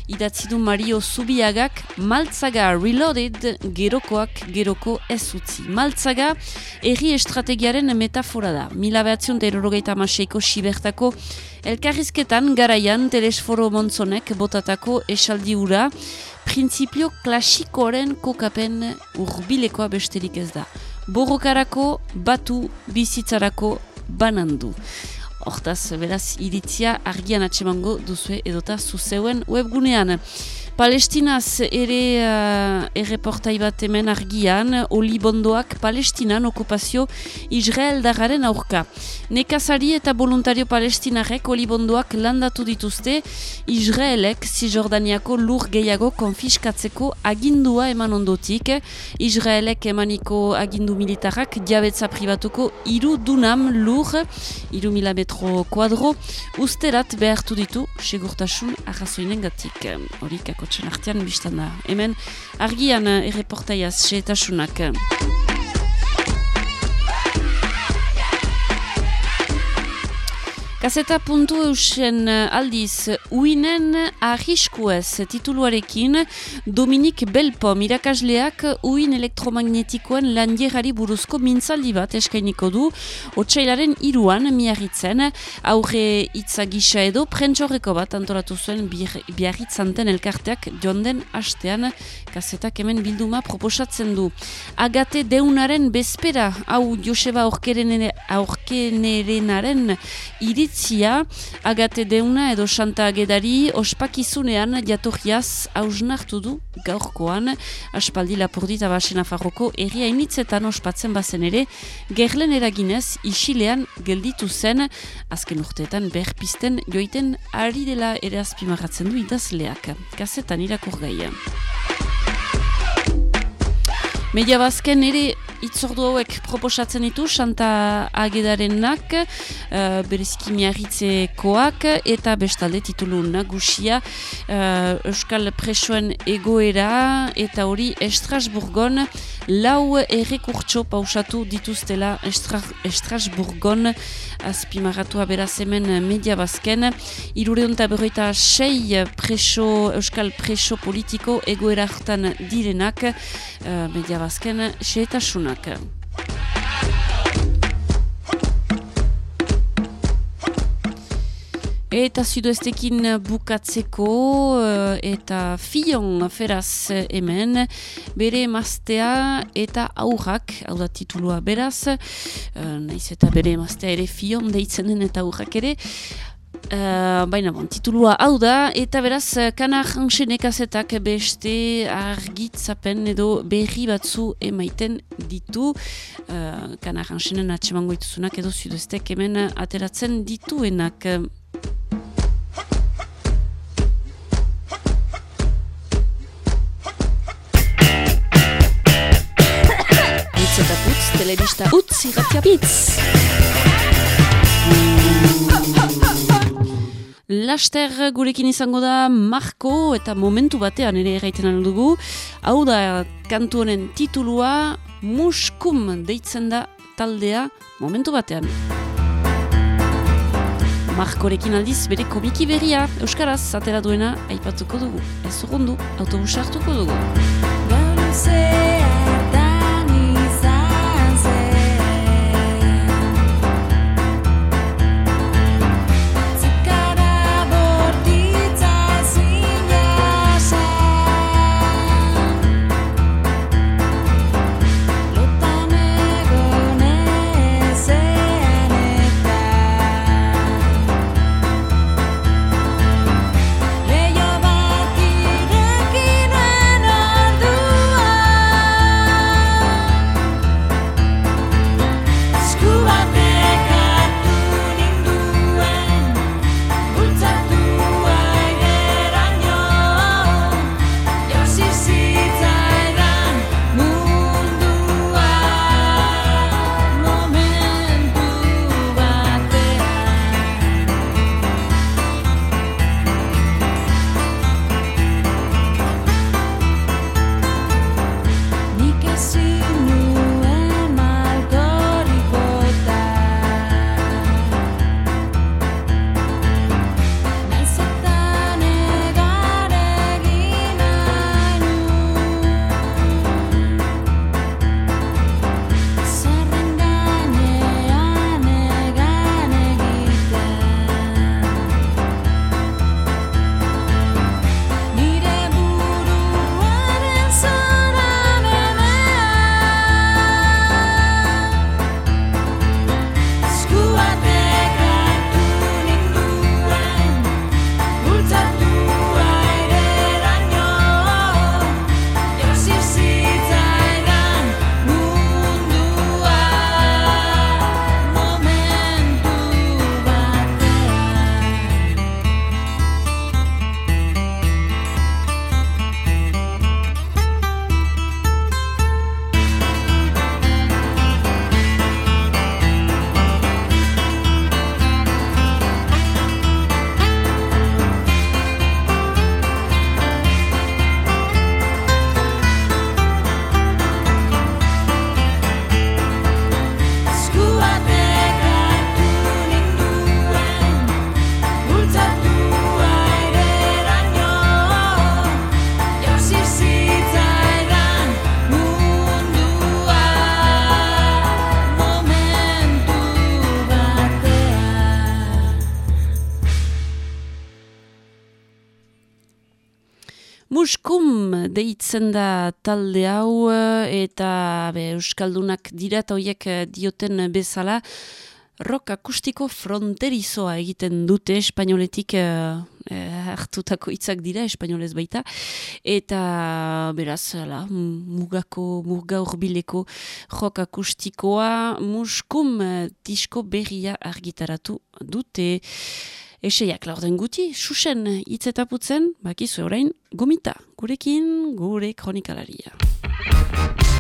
idatzi du Mario Zubiagak Maltzaga Reloaded gerokoak geroko ez utzi. Maltzaga erri estrategiaren metafora da. Mila behatzion terrorogeita maseiko sibertako elkarrizketan garaian telesforo montzonek botatako esaldi ura printzipio klasikoaren kokapen urbilekoa besterik ez da borrokarako batu bizitzarako banandu. Hortaz, beraz, iritzia argian atsemango duzue edota zuzeuen webgunean. Palestinaz ere uh, erreportai bat hemen argian, olibondoak Palestinan okupazio Israel dararen aurka. Nekazari eta voluntario palestinarek olibondoak landatu dituzte, Israelek Zizordaniako lur gehiago konfiskatzeko agindua eman ondotik, Israelek emaniko agindu militarrak diabetza privatuko iru dunam lur, iru mila metro kuadro, usterat behartu ditu, segurtasun arrazoinen gatik. Horik, kotxen artean biztan da. Hemen argian erreportaiaz seetasunak. Gazeta puntu eusen aldiz uinen ahiskuez tituluarekin Dominik Belpom irakasleak uin elektromagnetikoen landierari buruzko mintzaldi bat eskainiko du otsailaren iruan miarritzen aurre itza gisa edo prentxorreko bat antolatu zuen biarritzanten elkarteak jonden hastean gazetak hemen bilduma proposatzen du. Agate deunaren bezpera hau Joseba aurkenerenaren irit iritzia agate deuna edo santa agedari ospakizunean jatorriaz hausnartu du gaurkoan aspaldi lapurdita basen afarroko erria initzetan ospatzen bazen ere gerlen eraginez isilean gelditu zen azken urteetan berpisten joiten ari dela ere azpimarratzen du idazleak. Gazetan irakur gaia. Media bazken ere itzordu hauek proposatzen ditu Santa Agedarenak, uh, bereziki miarritzekoak, eta bestalde titulu nagusia uh, Euskal Presoen egoera, eta hori Estrasburgon lau errekurtso pausatu dituztela Estra Estrasburgon azpimarratua beraz hemen media bazken. Irureun eta berroita sei preso, Euskal preso politiko egoera hartan direnak uh, media bazken xeetasunak. Eta sudoestekin bukatzeko eta fion feraz hemen bere maztea eta aurrak, hau da titulua beraz, naiz eta bere maztea ere fion deitzen den eta aurrak ere, Uh, baina bon, titulua hau da, eta beraz, kanar hansenekazetak beste argitzapen edo berri batzu emaiten ditu. Uh, kanar hansenen atsemango ituzunak edo zudeztek hemen ateratzen dituenak. Itz eta putz, telebista utz, irratia. Laster gurekin izango da Marko eta momentu batean ere erraiten dugu. Hau da kantu honen titulua Muskum deitzen da taldea momentu batean. Markorekin aldiz bere komiki berria Euskaraz atera duena aipatuko dugu. Ez urrundu, autobus hartuko dugu. Muskum deitzen da talde hau eta be, Euskaldunak dira eta horiek dioten bezala rock akustiko fronterizoa egiten dute espainoletik eh, hartutako hitzak dira espainolez baita. Eta beraz ala, mugako muga urbileko rock akustikoa muskum disko berria argitaratu dute Eseiak laurden guti, susen hitzetaputzen, bakizu orain, gomita, gurekin, gure kronikalaria.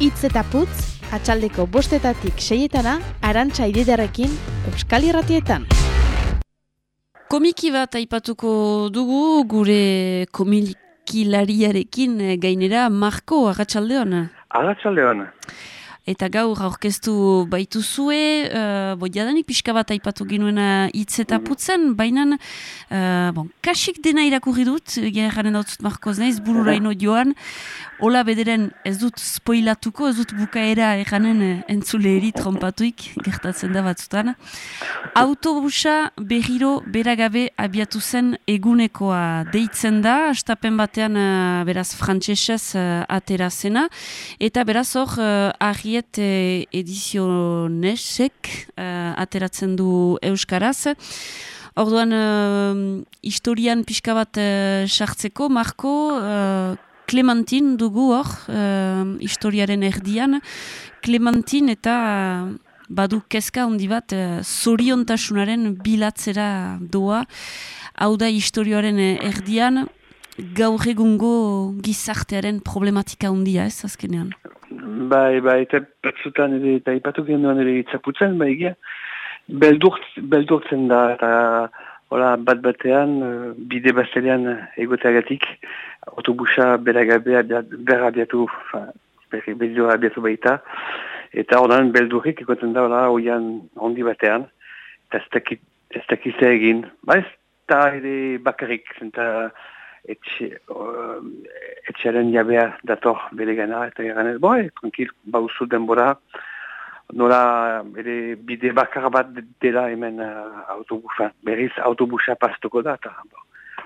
Itz eta putz, atxaldeko bostetatik seietana, arantxa ididarekin, Euskal Irratietan. Komiki bat aipatuko dugu gure komikilariarekin gainera Marko Arratsaldeon. Arratsaldeon. Eta gaur aurkeztu baitu zue, uh, bo jadanik pixka bat aipatu ginuena hitz eta putzen, baina uh, bon, kasik dena irakurri dut, garen dut Markoz naiz, bururaino joan, hola bederen ez dut spoilatuko, ez dut bukaera eranen entzule eri trompatuik, gertatzen da batzutan. Autobusa berriro beragabe abiatu zen egunekoa. Deitzen da, astapen batean uh, beraz frantsesez uh, atera zena, eta beraz hor uh, Ariet eh, edizionesek uh, ateratzen du Euskaraz. Orduan, uh, historian pixka bat uh, sartzeko, Marko, uh, Clementin dugu hor, uh, historiaren erdian. Clementin eta badu kezka handi bat zoriontasunaren bilatzera doa. Hau da historioaren erdian, gaur egungo gizartearen problematika handia ez azkenean. Bai, bai, eta batzutan ere, eta ipatu genduan ere itzaputzen, bai, egia, beldurtz, beldurtzen da, eta hola, bat batean, bide bazterean egoteagatik, autobusa beragabe berra abiatu, beldura abiatu baita, eta ordan beldurrik egoten da, hola, oian ondi batean, eta ez dakizte egin, ba ez da ere bakarrik, eta etxearen jabea dator bere gana, eta eranez, boi, tranquil, bauzu denbora, nola ere bide bakar bat dela hemen uh, autobusa, berriz autobusa pastuko da, eta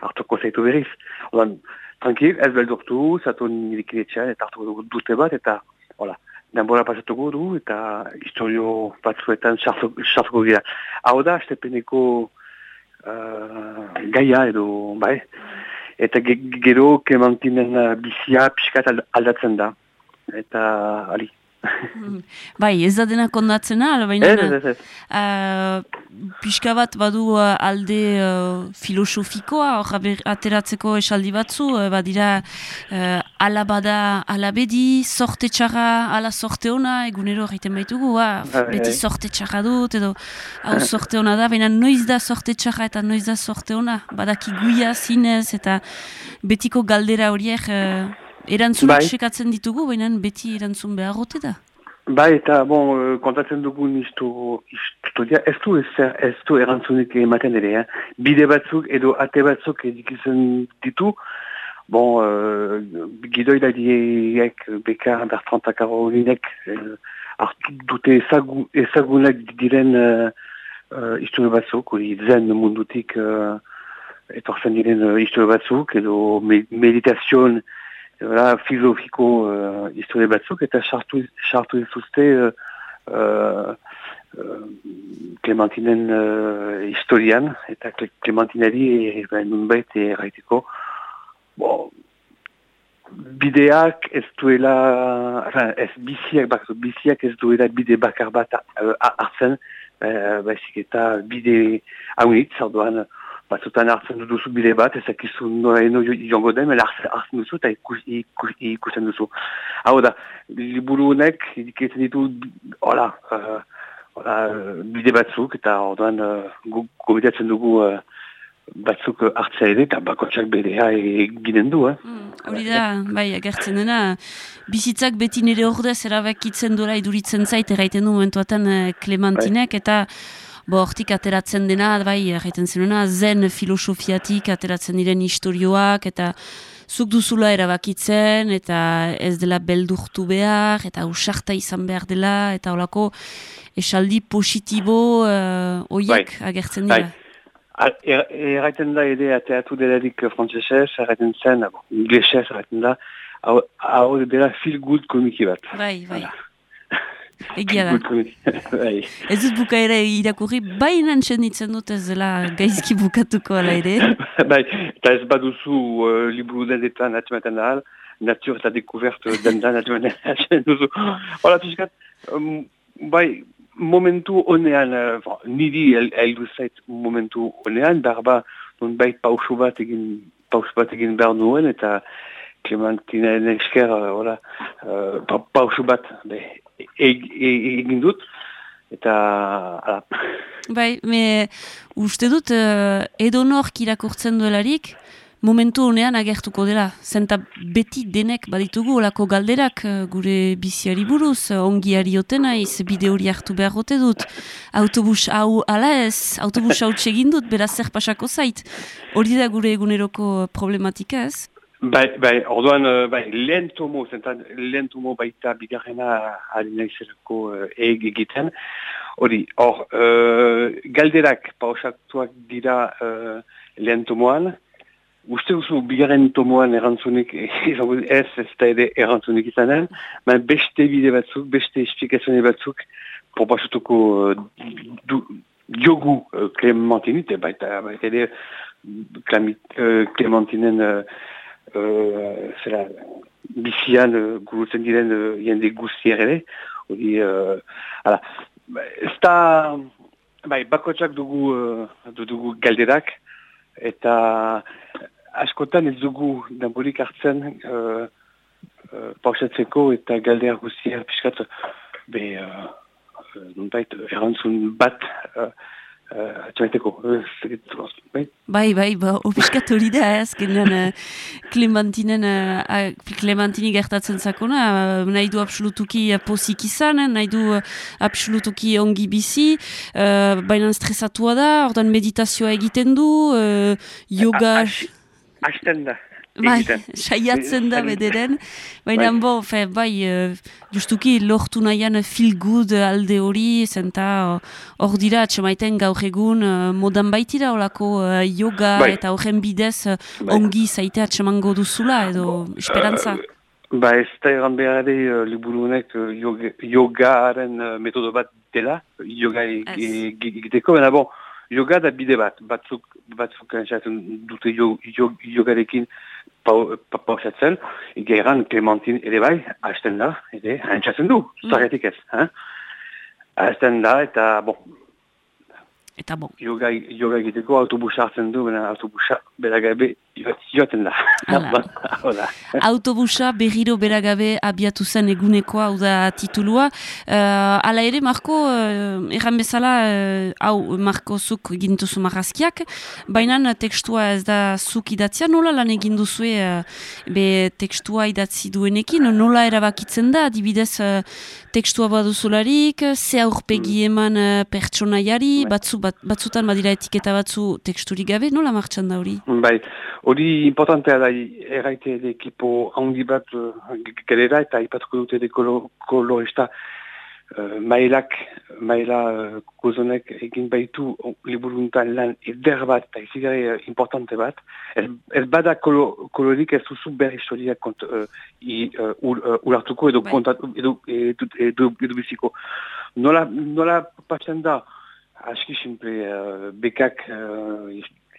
hartuko zaitu berriz. Odan, tranquil, ez beldurtu, zatu nirikinetxean, eta hartuko dute bat, eta hola, denbora pasatuko du, eta historio batzuetan sartuko gira. Hau da, estepeneko uh, gaia edo, bai, eta gero kemantinen uh, bizia pixkat aldatzen da. Eta, ali. Bai, ez da dena kondatzena, baina ez, ez, ez. Uh, pixka bat badu uh, alde uh, filosofikoa, hor ateratzeko esaldi batzu, uh, badira uh, ala bada ala bedi, sorte txarra, ala sorte ona, egunero egiten baitugu, uh, beti sorte txarra dut, edo hau sorte ona da, baina noiz da sorte txarra eta noiz da sorte ona, badaki guia, zinez, eta betiko galdera horiek... Uh, Erantzunak bai. sekatzen ditugu, baina beti erantzun beharrote da. Bai, eta bon, uh, kontatzen dugun historia, ez du ez du erantzunik ematen ere, eh? bide batzuk edo ate batzuk edikizen ditu, bon, uh, gidoila diek bekar Bertrand Takarolinek uh, hartu dute ezagu, ezagunak diren uh, uh, historio batzuk, hori zen mundutik uh, etorzen diren uh, historio batzuk, edo me meditazion Hala, filosofiko uh, historie batzuk, eta sartu, sartu izuzte uh, uh, Clementinen uh, historian, eta Clementinari e, nunbait erraiteko. Bon, bideak ez duela, enfin, ez biziak, bak, biziak ez duela bide bakar bat hartzen, uh, baizik eta bide haunit, zardoan, batzutan hartzen duzu bide bat, ezakizu nola eno jongo den, mela hartzen duzu eta ikusten duzu. Hau da, liburu honek, ediketzen ditu, hola, uh, hola, bide batzuk, eta orduan uh, gomitatzen dugu uh, batzuk hartzea ere, eta bakotxak bedea eginen du. Eh? Mm, hori da, bai, agertzen dena, bizitzak beti nire ordez erabakitzen dola iduritzen zait, erraiten du momentuatan Clementinek, bai. eta Bo, hortik ateratzen dena, bai, erraiten zenuna, zen filosofiatik ateratzen diren historioak, eta zuk duzula erabakitzen, eta ez dela beldurtu behar, eta usarta izan behar dela, eta holako esaldi positibo uh, oiek bai. agertzen dira. Bai. Er, erraiten da ere ateatu delarik frantzesez, erraiten zen, inglesez erraiten da, hau dela feel good komiki bat. Bai, bai. Egia da. Bai. ez dut buka ere irakurri, baina ditzen dut ez dela gaizki bukatuko ala ere. bai, eta ez baduzu uh, liburu dendetan atxematen ahal, natur eta dekuvert dendan atxematen duzu. Hola, pixkat, um, bai, momentu honean, uh, niri heldu zait momentu honean, darba, non bai pausu bat egin, pausu bat egin behar nuen, eta Clementinen esker, hola, uh, pa, pausu bat be, e- egin dut, eta, ala, Bai, me uste dut uh, edonork irakurtzen duelarik, momentu honean agertuko dela. Zenta beti denek baditugu olako galderak eh, gure biziari buruz, eh, ongiari oten naiz, bide hori hartu behar dut, autobus hau ala ez, autobus hau txegin dut, beraz zer pasako zait. Hori da gure eguneroko problematika ez? Bai, bai, orduan, uh, bai, lehen tomo, zentan, lehen tomo baita bigarrena ari naizelako uh, eg egiten. Hori, hor, uh, galderak pausatuak dira uh, lehen tomoan, uste duzu bigarren tomoan erantzunik, ez, ez da ere erantzunik izanen, baina beste bide batzuk, beste esplikazione batzuk, propasutuko uh, diogu uh, Clementinite, baita, baita ere uh, Clementinen uh, uh, zera, bizian uh, gurutzen diren uh, jende guztier ere, hori, uh, ala, ez da, bai, bakotsak dugu, uh, dugu galderak, eta askotan ez dugu denborik hartzen uh, uh, pausatzeko eta galdeak guztiak piskat, be, uh, uh, nonbait, erantzun bat, uh, uh, atxamaiteko, zer- bai? Bai, ba, opiskat hori da, ez, genean uh, Clementinen, uh, Clementini gertatzen zakona, uh, nahi du absolutuki uh, pozik izan, eh, nahi du uh, absolutuki ongi bizi, uh, baina stresatua da, ordan meditazioa egiten du, uh, yoga... Hasten da. Bai, saiatzen da bederen, baina Bai. bo, fe, bai, uh, justuki lortu nahian feel good alde hori, zenta uh, hor dira, atxemaiten gaur egun uh, modan baitira olako uh, yoga Bai. eta horren bidez uh, Bai. ongi zaite atxemango duzula edo esperantza. Ba ez da egan behar uh, liburu honek uh, yoga, yogaaren uh, metodo bat dela, yoga egiteko, baina bon, yoga da bide bat, batzuk, batzuk entzatzen dute yo, yo, yogarekin pau- pa- pausatzen, egeran Clementin ere bai, hasten da, ere, entzatzen du, zergatik ez, eh? hasten da, eta bon, Eta bon. yoga, yoga egiteko autobusa hartzen du, baina autobusa beragabe jo- joaten da. Hala. Autobusa berriro beragabe abiatu zen egunekoa, hau da titulua. Uh, ala ere, Marko, uh, erran bezala, uh, hau Marko zuk gintuzu marrazkiak, baina tekstua ez da zuk idatzia, nola lan egin duzue uh, be tekstua idatzi duenekin, nola erabakitzen da, adibidez uh, tekstua baduzularik, ze aurpegi eman uh, pertsonaiari, batzu, bat, batzutan badira etiketa batzu teksturik gabe, nola martxan da hori? Bai, hori importantea da erraite ere ekipo handi bat uh, galera eta ipatuko dute ere kolo, kolorista uh, mailak, maila uh, gozonek egin baitu liburuntan lan eder bat eta izigare uh, importante bat. Ez, ez bada kolo, kolorik ez duzu ber historia kont, uh, i, uh, ul, ulartuko edo, kontatu, edo, edo, edo, edo biziko. Nola, nola patzen da, aski simple, uh, bekak uh,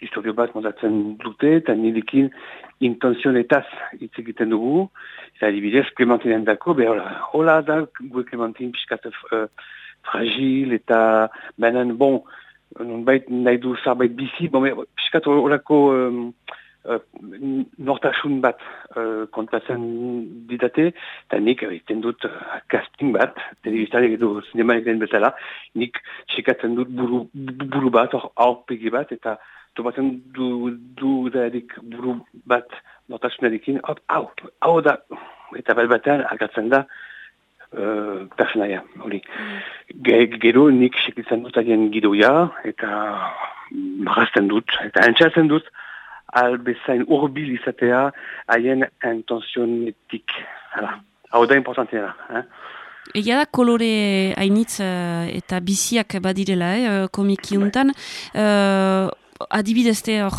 historio bat montatzen dute, eta nirekin intenzionetaz hitz egiten dugu, eta adibidez, Clementinen dako, be hola, da, gue Clementin piskat uh, fragil, eta benen, bon, nonbait nahi du zarbait bizi, bon, me, piskat horako um, uh, nortasun bat uh, kontatzen didate, eta nik egiten dut uh, casting bat, telebistan edo zinema egiten bezala, nik txekatzen dut buru, buru bat, hor aurpegi bat, eta topatzen du, du darik buru bat nortasunarekin, hop, hau, hau da, eta bat batean agatzen da uh, personaia, hori. Ge, gero nik sekitzen dut agien gidoia, eta marrazten dut, eta entzatzen dut, albezain urbil izatea haien intenzionetik. Hala, hau da importantea da. Eh? Egia da kolore hainitz eh, eta biziak badirela, eh, komiki untan. Eh, adibidez, hor,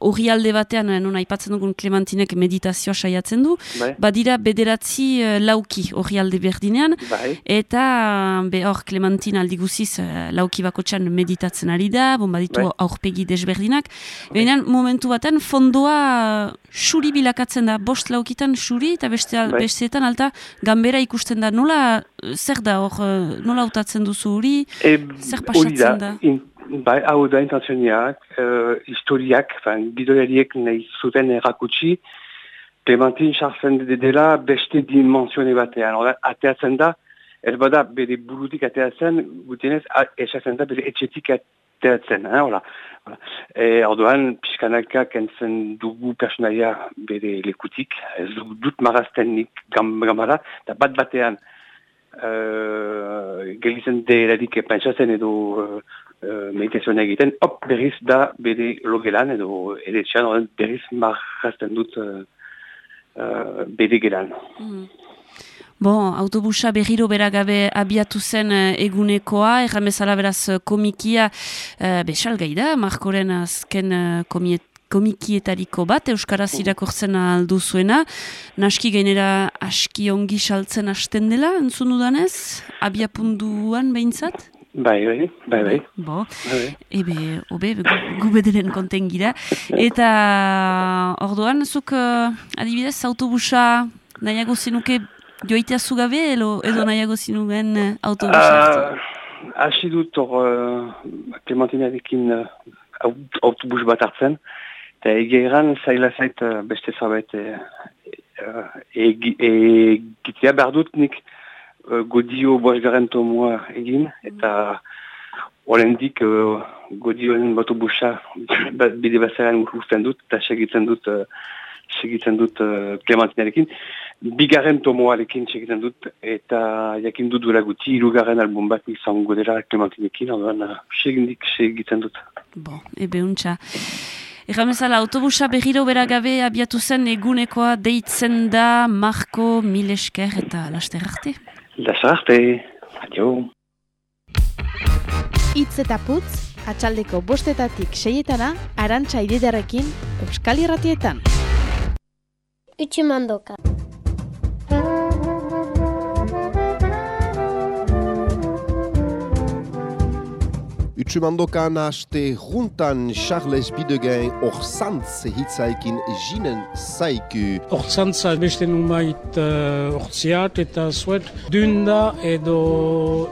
hori alde batean, eh, non aipatzen dugun Clementinek meditazioa saiatzen du, Bai. badira bederatzi eh, lauki hori alde berdinean, Bai. eta be hor Clementin aldi guziz eh, lauki bakotxan meditatzen ari da, bon baditu Bai. aurpegi desberdinak, baina momentu baten fondoa xuri bilakatzen da, bost laukitan xuri, eta beste, al- Bai. besteetan alta gambera ikusten da, nola, zer da hor, nola hautatzen duzu hori, E, zer pasatzen da? In, bai, hau da intenzioniak, uh, historiak, fan, gidoiariek nahi zuten erakutsi, Clementine sartzen dela beste dimensione batean. Hora, ateatzen da, ez bada bere burutik ateatzen, gutienez, esatzen da bere etxetik ateatzen. Eh? Hora. E, orduan, pixkanaka kentzen dugu personaia bere lekutik, ez dut marazten nik gamara, eta bat batean, uh, gelizen delarik pentsatzen edo uh, uh, meditazioa egiten, hop, berriz da bere logelan edo ere txan, berriz marazten dut uh, uh, bere gelan. Mm. Bon, autobusa berriro beragabe abiatu zen egunekoa, erramezala beraz komikia, uh, besal da, Markoren azken uh, komiet, komikietariko bat, Euskaraz irakortzen aldu zuena. Naski gainera aski ongi saltzen hasten dela, entzun dudanez? Abia punduan behintzat? Bai, bai, bai, bai. Bo, bai. ebe, obe, gu bederen konten gira. Eta orduan, zuk uh, adibidez, autobusa nahiago zinuke joitea zugabe edo, edo nahiago zinugen uh, autobusa? Uh, Asi dut hor uh, Clementinarekin uh, autobus bat hartzen. Eta egeran zaila zait uh, beste zabait egitea behar dut nik godio boazgaren tomoa egin eta horrendik uh, godioen batu busa bide bazaren urkusten dut eta segitzen dut uh, segitzen dut uh, Clementinarekin. Bigarren tomoarekin segitzen dut eta jakin dut dura guti irugarren album bat izango dela Clementinekin, orduan uh, segitzen dut. Bo, ebe untxa. Erramezala, autobusa berriro beragabe abiatu zen egunekoa deitzen da Marko Milesker eta Laster Arte. Laster Arte, adio. Itz eta putz, atxaldeko bostetatik seietana, arantxa ididarekin, Euskal Irratietan. Utsumandoka. Utsumandokan haste juntan Charles Bidegen orzantz hitzaikin jinen zaiku. Orzantza beste numait uh, orziat eta zuet dunda edo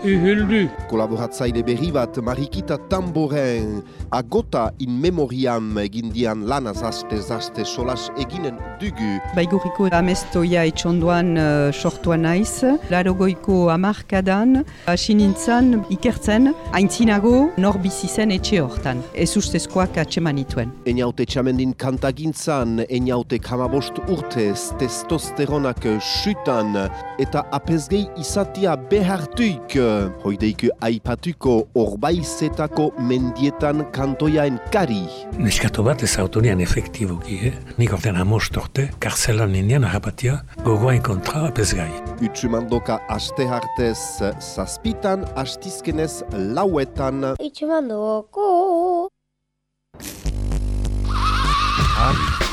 uhuldu. Kolaboratzaile berri bat Marikita Tamboren agota in memoriam egindian lanaz aste zaste solas eginen dugu. Baiguriko amestoia etxonduan uh, sortuan naiz, larogoiko amarkadan, asinintzan ikertzen, aintzinago, nor bizi zen etxe hortan. Ez ustezkoak atseman ituen. Eniaute txamendin kantagintzan, eniaute kamabost urtez, testosteronak sutan, eta apezgei izatia behartuik. Hoideik aipatuko orbaizetako mendietan kantoiaen kari. Neskatu bat ez autonian efektiboki, eh? Nik orten amost orte, karzelan indian harrapatia, gogoain kontra apezgai. Utsumandoka aste hartez, zazpitan, astizkenez lauetan. Itxemandoko.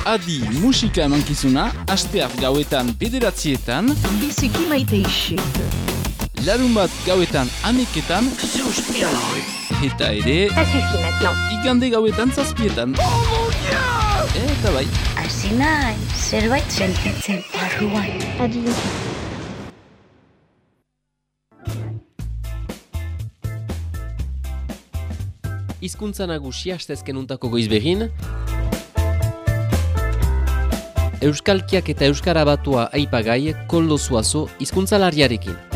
Adi musika emankizuna, asteak gauetan bederatzietan, Biziki maite isik. larun bat gauetan ameketan, eta ere, igande gauetan zazpietan. Eta bai, Hasi nahi, zerbait sentitzen barruan. Adio. Hizkuntza nagusia astezken untako goiz begin. Euskalkiak eta Euskara batua aipagai koldo zuazo hizkuntzalariarekin.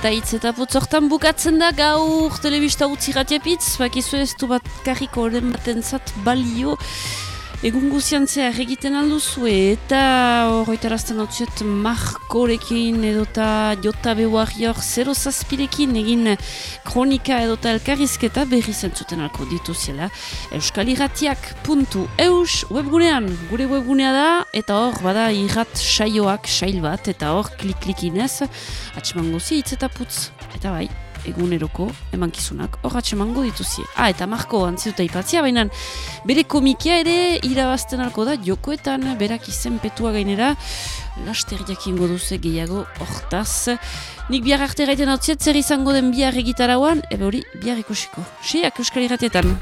Eta hitz eta putzortan bukatzen da gaur telebista utzi ratiapitz, bakizu ez du bat karriko horren batentzat balio egun guziantzea egiten alduzue eta horretarazten hau zuet markorekin edota jota behuarior zero zazpirekin egin kronika edota elkarrizketa berri zentzuten alko dituziela euskaliratiak.eus webgunean, gure webgunea da eta hor bada irrat saioak sail bat eta hor klik-klikinez atxeman guzi hitz eta putz. Eta bai eguneroko emankizunak horratxe mango dituzie. Ah, eta Marko antziuta ipatzia, baina bere komikia ere irabazten alko da jokoetan berak izen petua gainera laster jakingo duze gehiago hortaz. Nik bihar arte gaiten hau zer izango den bihar egitarauan, ebe hori bihar ikusiko. Siak Euskal Irratietan.